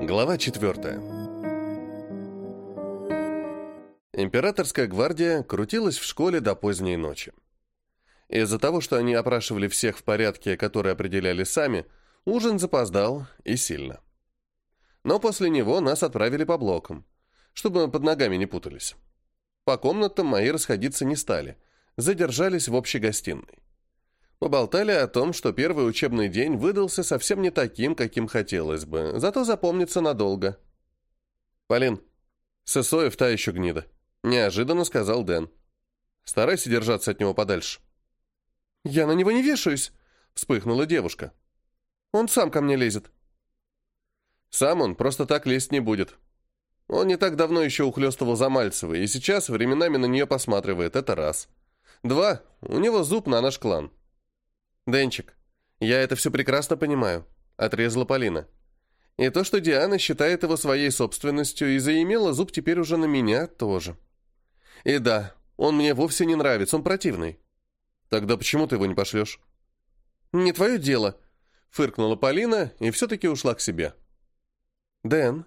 Глава 4. Императорская гвардия крутилась в школе до поздней ночи. Из-за того, что они опрашивали всех в порядке, который определяли сами, ужин запоздал и сильно. Но после него нас отправили по блокам, чтобы под ногами не путались. По комнатам мои расходиться не стали, задержались в общей гостиной. Поболтали о том, что первый учебный день выдался совсем не таким, каким хотелось бы, зато запомнится надолго. «Полин, Сысоев та еще гнида», — неожиданно сказал Дэн. «Старайся держаться от него подальше». «Я на него не вешаюсь», — вспыхнула девушка. «Он сам ко мне лезет». «Сам он просто так лезть не будет. Он не так давно еще ухлёстывал за Мальцевой, и сейчас временами на нее посматривает, это раз. Два, у него зуб на наш клан». «Денчик, я это все прекрасно понимаю», — отрезала Полина. «И то, что Диана считает его своей собственностью и заимела зуб теперь уже на меня, тоже. И да, он мне вовсе не нравится, он противный». «Тогда почему ты его не пошлешь?» «Не твое дело», — фыркнула Полина и все-таки ушла к себе. «Дэн,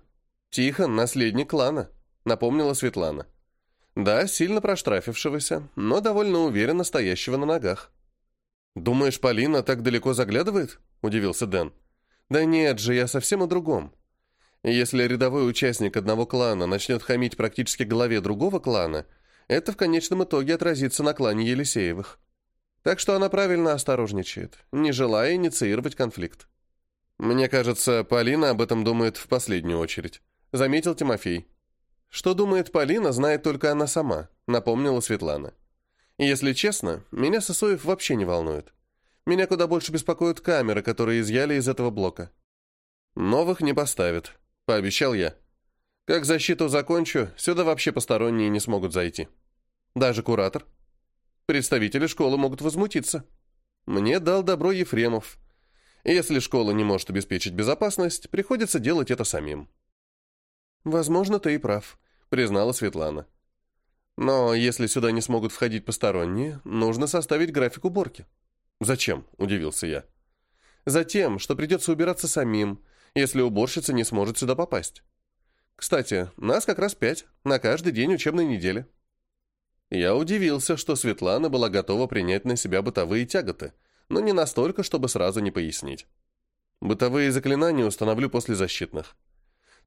Тихон — наследник клана», — напомнила Светлана. «Да, сильно проштрафившегося, но довольно уверенно стоящего на ногах». «Думаешь, Полина так далеко заглядывает?» – удивился Дэн. «Да нет же, я совсем о другом. Если рядовой участник одного клана начнет хамить практически главе другого клана, это в конечном итоге отразится на клане Елисеевых. Так что она правильно осторожничает, не желая инициировать конфликт». «Мне кажется, Полина об этом думает в последнюю очередь», — заметил Тимофей. «Что думает Полина, знает только она сама», — напомнила Светлана. Если честно, меня Сосоев вообще не волнует. Меня куда больше беспокоят камеры, которые изъяли из этого блока. Новых не поставят, пообещал я. Как защиту закончу, сюда вообще посторонние не смогут зайти. Даже куратор. Представители школы могут возмутиться. Мне дал добро Ефремов. Если школа не может обеспечить безопасность, приходится делать это самим. Возможно, ты и прав, признала Светлана. Но если сюда не смогут входить посторонние, нужно составить график уборки. Зачем? Удивился я. Затем, что придется убираться самим, если уборщица не сможет сюда попасть. Кстати, нас как раз пять, на каждый день учебной недели. Я удивился, что Светлана была готова принять на себя бытовые тяготы, но не настолько, чтобы сразу не пояснить. Бытовые заклинания установлю после защитных.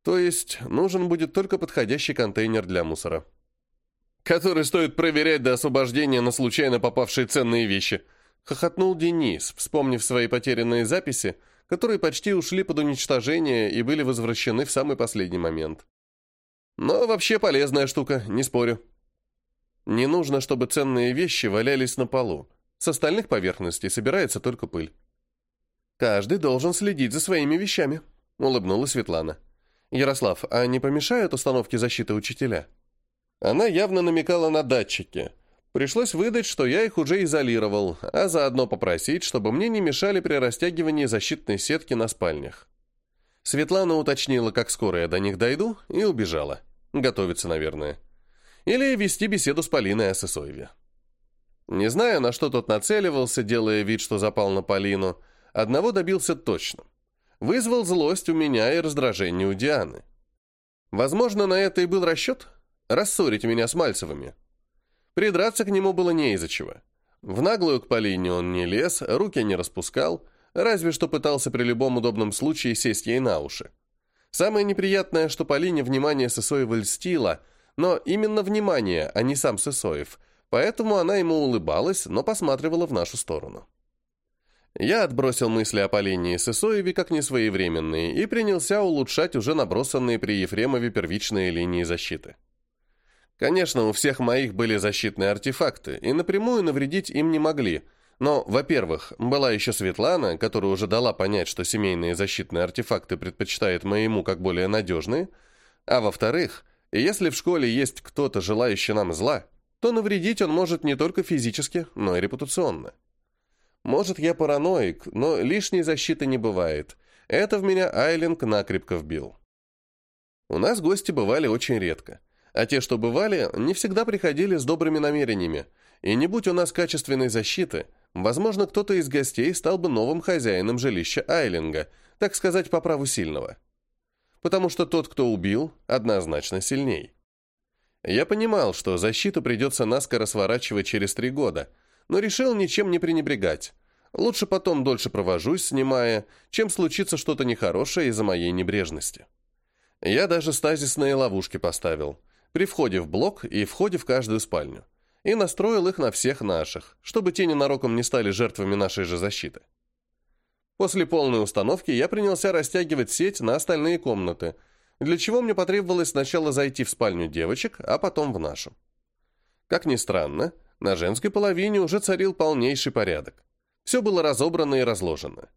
То есть нужен будет только подходящий контейнер для мусора который стоит проверять до освобождения на случайно попавшие ценные вещи», — хохотнул Денис, вспомнив свои потерянные записи, которые почти ушли под уничтожение и были возвращены в самый последний момент. «Но вообще полезная штука, не спорю. Не нужно, чтобы ценные вещи валялись на полу. С остальных поверхностей собирается только пыль». «Каждый должен следить за своими вещами», — улыбнулась Светлана. «Ярослав, а не помешают установки защиты учителя?» Она явно намекала на датчики. Пришлось выдать, что я их уже изолировал, а заодно попросить, чтобы мне не мешали при растягивании защитной сетки на спальнях. Светлана уточнила, как скоро я до них дойду, и убежала. Готовится, наверное. Или вести беседу с Полиной о Сысоеве. Не знаю, на что тот нацеливался, делая вид, что запал на Полину, одного добился точно. Вызвал злость у меня и раздражение у Дианы. Возможно, на это и был расчет, рассорить меня с Мальцевыми. Придраться к нему было не из-за чего. В наглую к Полине он не лез, руки не распускал, разве что пытался при любом удобном случае сесть ей на уши. Самое неприятное, что Полине внимание Сысоева льстило, но именно внимание, а не сам Сысоев, поэтому она ему улыбалась, но посматривала в нашу сторону. Я отбросил мысли о Полине и Сысоеве как несвоевременные и принялся улучшать уже набросанные при Ефремове первичные линии защиты. Конечно, у всех моих были защитные артефакты, и напрямую навредить им не могли. Но, во-первых, была еще Светлана, которая уже дала понять, что семейные защитные артефакты предпочитает моему как более надежные. А во-вторых, если в школе есть кто-то, желающий нам зла, то навредить он может не только физически, но и репутационно. Может, я параноик, но лишней защиты не бывает. Это в меня Айлинг накрепко вбил. У нас гости бывали очень редко а те, что бывали, не всегда приходили с добрыми намерениями, и не будь у нас качественной защиты, возможно, кто-то из гостей стал бы новым хозяином жилища Айлинга, так сказать, по праву сильного. потому что тот, кто убил, однозначно сильней. Я понимал, что защиту придется наскоро сворачивать через три года, но решил ничем не пренебрегать. Лучше потом дольше провожусь, снимая, чем случится что-то нехорошее из-за моей небрежности. Я даже стазисные ловушки поставил, при входе в блок и входе в каждую спальню, и настроил их на всех наших, чтобы те ненароком не стали жертвами нашей же защиты. После полной установки я принялся растягивать сеть на остальные комнаты, для чего мне потребовалось сначала зайти в спальню девочек, а потом в нашу. Как ни странно, на женской половине уже царил полнейший порядок. Все было разобрано и разложено.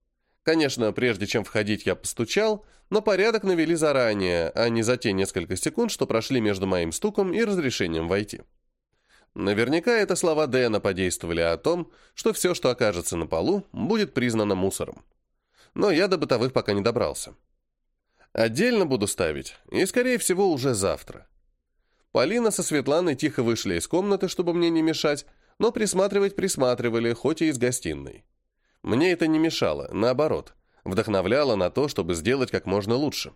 Конечно, прежде чем входить, я постучал, но порядок навели заранее, а не за те несколько секунд, что прошли между моим стуком и разрешением войти. Наверняка это слова Дэна подействовали о том, что все, что окажется на полу, будет признано мусором. Но я до бытовых пока не добрался. Отдельно буду ставить, и, скорее всего, уже завтра. Полина со Светланой тихо вышли из комнаты, чтобы мне не мешать, но присматривать присматривали, хоть и из гостиной. Мне это не мешало, наоборот, вдохновляло на то, чтобы сделать как можно лучше.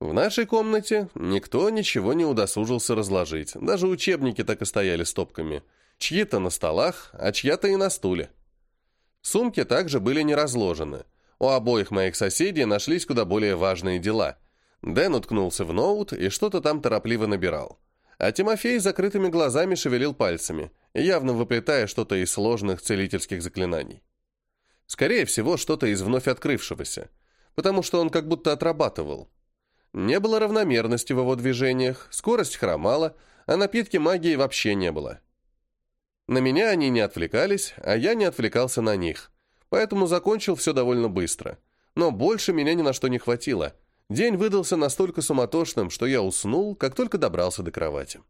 В нашей комнате никто ничего не удосужился разложить, даже учебники так и стояли стопками, чьи-то на столах, а чья-то и на стуле. Сумки также были не разложены. У обоих моих соседей нашлись куда более важные дела. Дэн уткнулся в ноут и что-то там торопливо набирал. А Тимофей закрытыми глазами шевелил пальцами, явно выплетая что-то из сложных целительских заклинаний. Скорее всего, что-то из вновь открывшегося, потому что он как будто отрабатывал. Не было равномерности в его движениях, скорость хромала, а напитки магии вообще не было. На меня они не отвлекались, а я не отвлекался на них, поэтому закончил все довольно быстро. Но больше меня ни на что не хватило — День выдался настолько суматошным, что я уснул, как только добрался до кровати.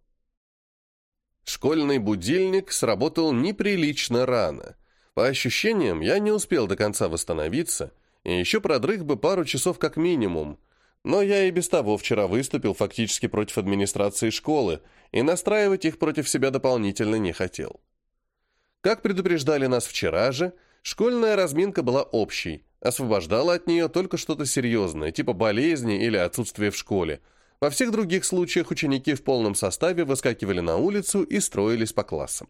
Школьный будильник сработал неприлично рано. По ощущениям, я не успел до конца восстановиться, и еще продрых бы пару часов как минимум. Но я и без того вчера выступил фактически против администрации школы, и настраивать их против себя дополнительно не хотел. Как предупреждали нас вчера же, школьная разминка была общей, освобождала от нее только что-то серьезное, типа болезни или отсутствия в школе. Во всех других случаях ученики в полном составе выскакивали на улицу и строились по классам.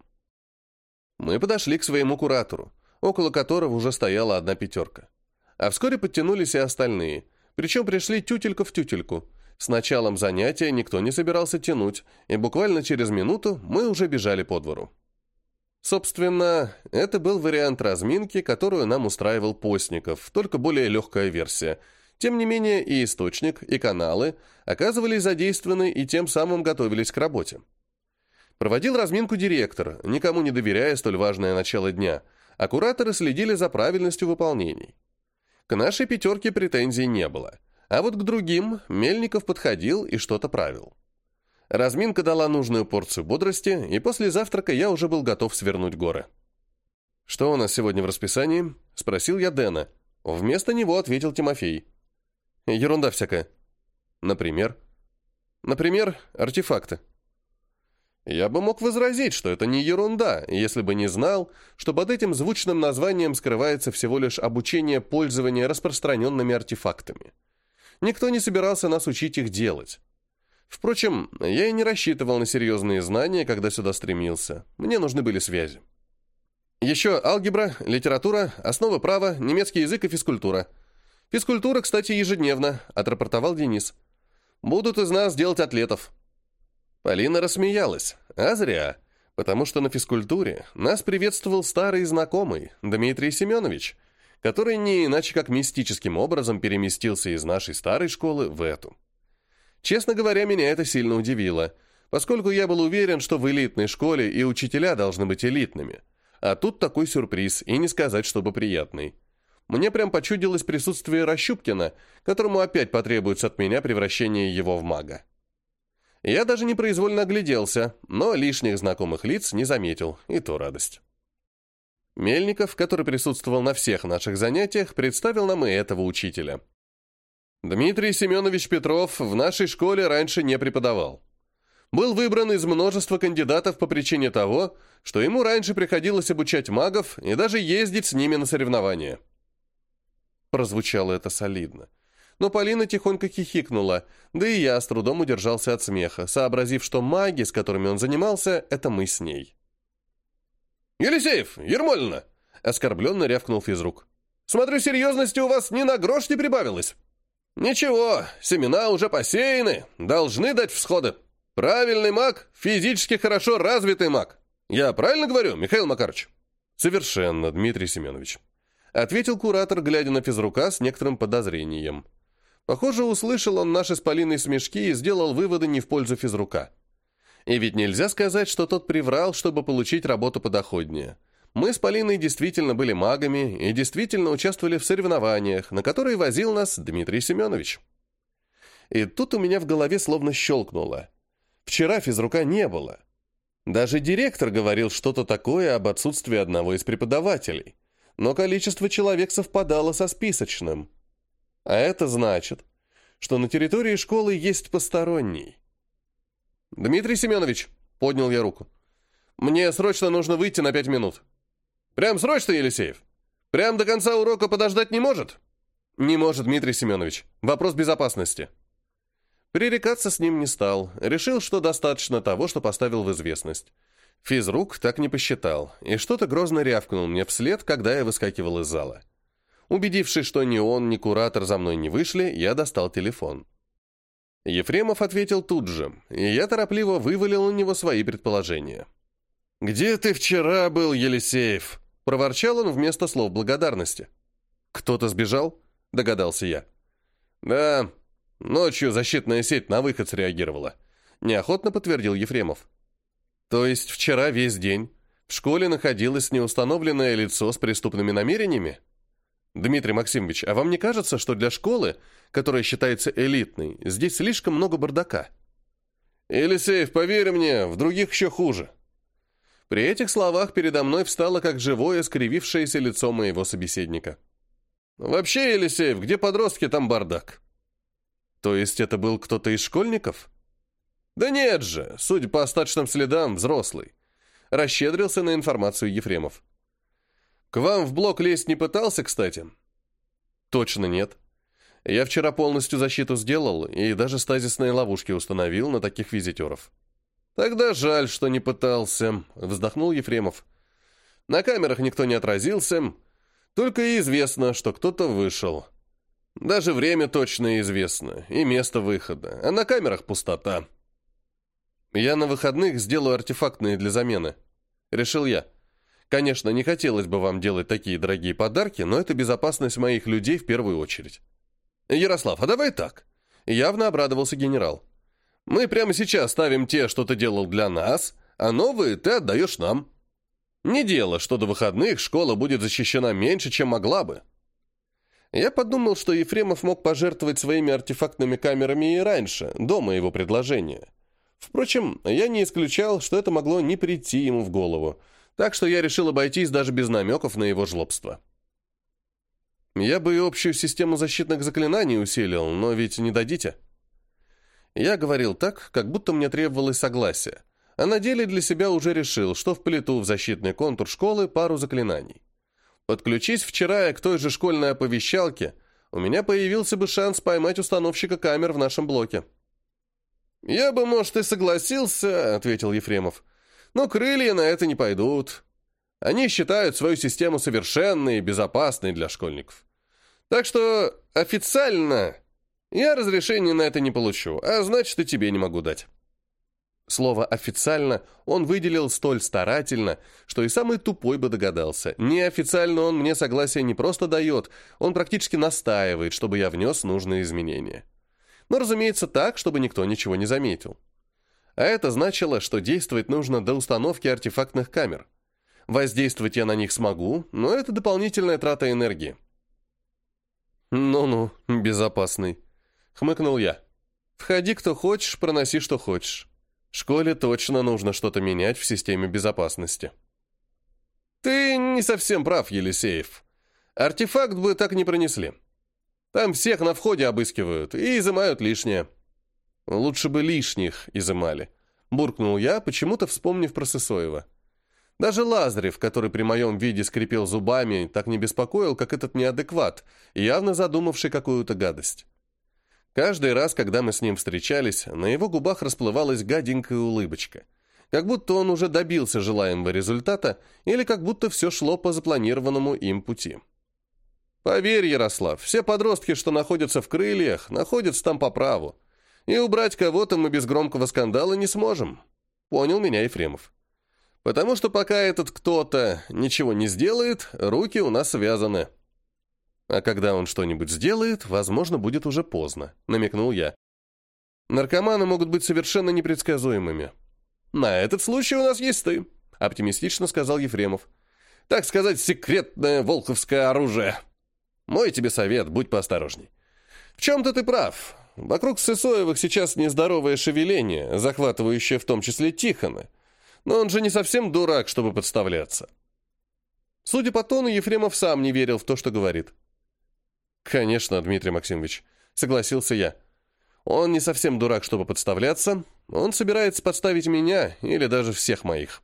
Мы подошли к своему куратору, около которого уже стояла одна пятерка. А вскоре подтянулись и остальные, причем пришли тютелька в тютельку. С началом занятия никто не собирался тянуть, и буквально через минуту мы уже бежали по двору. Собственно, это был вариант разминки, которую нам устраивал Постников, только более легкая версия. Тем не менее, и источник, и каналы оказывались задействованы и тем самым готовились к работе. Проводил разминку директор, никому не доверяя столь важное начало дня, а кураторы следили за правильностью выполнений. К нашей пятерке претензий не было, а вот к другим Мельников подходил и что-то правил. Разминка дала нужную порцию бодрости, и после завтрака я уже был готов свернуть горы. «Что у нас сегодня в расписании?» — спросил я Дэна. Вместо него ответил Тимофей. «Ерунда всякая». «Например?» «Например, артефакты». Я бы мог возразить, что это не ерунда, если бы не знал, что под этим звучным названием скрывается всего лишь обучение пользования распространенными артефактами. Никто не собирался нас учить их делать. Впрочем, я и не рассчитывал на серьезные знания, когда сюда стремился. Мне нужны были связи. Еще алгебра, литература, основы права, немецкий язык и физкультура. Физкультура, кстати, ежедневно, отрапортовал Денис. Будут из нас делать атлетов. Полина рассмеялась, а зря, потому что на физкультуре нас приветствовал старый знакомый, Дмитрий Семенович, который не иначе как мистическим образом переместился из нашей старой школы в эту. Честно говоря, меня это сильно удивило, поскольку я был уверен, что в элитной школе и учителя должны быть элитными. А тут такой сюрприз, и не сказать, чтобы приятный. Мне прям почудилось присутствие Рощупкина, которому опять потребуется от меня превращение его в мага. Я даже непроизвольно огляделся, но лишних знакомых лиц не заметил, и то радость. Мельников, который присутствовал на всех наших занятиях, представил нам и этого учителя. Дмитрий Семенович Петров в нашей школе раньше не преподавал. Был выбран из множества кандидатов по причине того, что ему раньше приходилось обучать магов и даже ездить с ними на соревнования. Прозвучало это солидно. Но Полина тихонько хихикнула, да и я с трудом удержался от смеха, сообразив, что маги, с которыми он занимался, это мы с ней. «Елисеев! Ермолина!» — оскорбленно рявкнул физрук. «Смотрю, серьезности у вас ни на грош не прибавилось. Ничего, семена уже посеяны, должны дать всходы. Правильный маг, физически хорошо развитый маг. Я правильно говорю, Михаил Макарович?» «Совершенно, Дмитрий Семенович», — ответил куратор, глядя на физрука с некоторым подозрением. Похоже, услышал он наши с Полиной смешки и сделал выводы не в пользу физрука. И ведь нельзя сказать, что тот приврал, чтобы получить работу подоходнее. Мы с Полиной действительно были магами и действительно участвовали в соревнованиях, на которые возил нас Дмитрий Семенович. И тут у меня в голове словно щелкнуло. Вчера физрука не было. Даже директор говорил что-то такое об отсутствии одного из преподавателей. Но количество человек совпадало со списочным. А это значит, что на территории школы есть посторонний. «Дмитрий Семенович», — поднял я руку, — «мне срочно нужно выйти на пять минут». «Прям срочно, Елисеев? Прям до конца урока подождать не может?» «Не может, Дмитрий Семенович. Вопрос безопасности». Пререкаться с ним не стал. Решил, что достаточно того, что поставил в известность. Физрук так не посчитал, и что-то грозно рявкнул мне вслед, когда я выскакивал из зала. Убедившись, что ни он, ни куратор за мной не вышли, я достал телефон. Ефремов ответил тут же, и я торопливо вывалил на него свои предположения. «Где ты вчера был, Елисеев?» – проворчал он вместо слов благодарности. «Кто-то сбежал?» – догадался я. «Да, ночью защитная сеть на выход среагировала», – неохотно подтвердил Ефремов. «То есть вчера весь день в школе находилось неустановленное лицо с преступными намерениями?» «Дмитрий Максимович, а вам не кажется, что для школы, которая считается элитной, здесь слишком много бардака?» «Елисеев, поверь мне, в других еще хуже». При этих словах передо мной встало как живое, скривившееся лицо моего собеседника. «Вообще, Елисеев, где подростки, там бардак». «То есть это был кто-то из школьников?» «Да нет же, судя по остаточным следам, взрослый». Расщедрился на информацию Ефремов. К вам в блок лезть не пытался, кстати? Точно нет. Я вчера полностью защиту сделал и даже стазисные ловушки установил на таких визитеров. Тогда жаль, что не пытался, вздохнул Ефремов. На камерах никто не отразился, только и известно, что кто-то вышел. Даже время точно известно, и место выхода, а на камерах пустота. Я на выходных сделаю артефактные для замены. Решил я. Конечно, не хотелось бы вам делать такие дорогие подарки, но это безопасность моих людей в первую очередь. Ярослав, а давай так. Явно обрадовался генерал. Мы прямо сейчас ставим те, что ты делал для нас, а новые ты отдаешь нам. Не дело, что до выходных школа будет защищена меньше, чем могла бы. Я подумал, что Ефремов мог пожертвовать своими артефактными камерами и раньше, до моего предложения. Впрочем, я не исключал, что это могло не прийти ему в голову, так что я решил обойтись даже без намеков на его жлобство. Я бы и общую систему защитных заклинаний усилил, но ведь не дадите. Я говорил так, как будто мне требовалось согласие, а на деле для себя уже решил, что вплету в защитный контур школы пару заклинаний. Подключись вчера я к той же школьной оповещалке, у меня появился бы шанс поймать установщика камер в нашем блоке. «Я бы, может, и согласился», — ответил Ефремов. Но крылья на это не пойдут. Они считают свою систему совершенной и безопасной для школьников. Так что официально я разрешения на это не получу, а значит и тебе не могу дать. Слово «официально» он выделил столь старательно, что и самый тупой бы догадался. Неофициально он мне согласие не просто дает, он практически настаивает, чтобы я внес нужные изменения. Но, разумеется, так, чтобы никто ничего не заметил. А это значило, что действовать нужно до установки артефактных камер. Воздействовать я на них смогу, но это дополнительная трата энергии. «Ну-ну, безопасный», — хмыкнул я. «Входи, кто хочешь, проноси, что хочешь. Школе точно нужно что-то менять в системе безопасности». «Ты не совсем прав, Елисеев. Артефакт бы так не пронесли. Там всех на входе обыскивают и изымают лишнее». Лучше бы лишних изымали. Буркнул я, почему-то вспомнив про Сысоева. Даже Лазарев, который при моем виде скрипел зубами, так не беспокоил, как этот неадекват, явно задумавший какую-то гадость. Каждый раз, когда мы с ним встречались, на его губах расплывалась гаденькая улыбочка. Как будто он уже добился желаемого результата или как будто все шло по запланированному им пути. Поверь, Ярослав, все подростки, что находятся в крыльях, находятся там по праву. И убрать кого-то мы без громкого скандала не сможем. Понял меня Ефремов. Потому что пока этот кто-то ничего не сделает, руки у нас связаны. А когда он что-нибудь сделает, возможно, будет уже поздно, намекнул я. Наркоманы могут быть совершенно непредсказуемыми. На этот случай у нас есть ты, оптимистично сказал Ефремов. Так сказать, секретное волховское оружие. Мой тебе совет, будь поосторожней. В чем-то ты прав. Вокруг Сысоевых сейчас нездоровое шевеление, захватывающее в том числе Тихона. Но он же не совсем дурак, чтобы подставляться. Судя по тону, Ефремов сам не верил в то, что говорит. «Конечно, Дмитрий Максимович», — согласился я. «Он не совсем дурак, чтобы подставляться. Он собирается подставить меня или даже всех моих».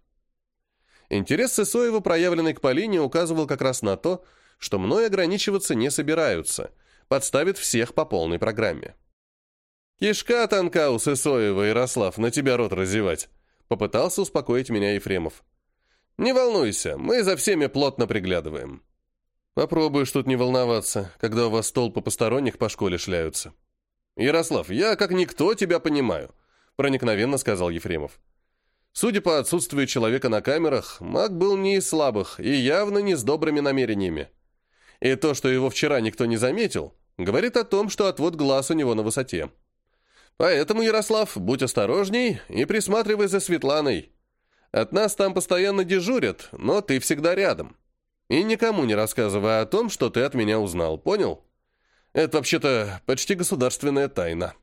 Интерес Сысоева, проявленный к Полине, указывал как раз на то, что мной ограничиваться не собираются, подставит всех по полной программе. «Кишка тонка у Сысоева, Ярослав, на тебя рот разевать», — попытался успокоить меня Ефремов. «Не волнуйся, мы за всеми плотно приглядываем». «Попробуешь тут не волноваться, когда у вас толпы посторонних по школе шляются». «Ярослав, я как никто тебя понимаю», — проникновенно сказал Ефремов. Судя по отсутствию человека на камерах, маг был не из слабых и явно не с добрыми намерениями. И то, что его вчера никто не заметил, говорит о том, что отвод глаз у него на высоте. Поэтому, Ярослав, будь осторожней и присматривай за Светланой. От нас там постоянно дежурят, но ты всегда рядом. И никому не рассказывай о том, что ты от меня узнал, понял? Это вообще-то почти государственная тайна.